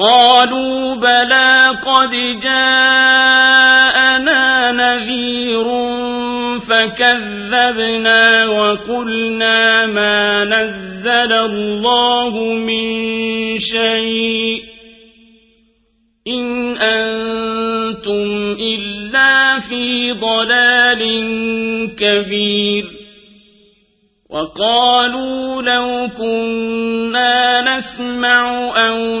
قالوا بلى قد جاءنا نذير فكذبنا وقلنا ما نزل الله من شيء إن أنتم إلا في ضلال كبير وقالوا لو كنا نسمع أو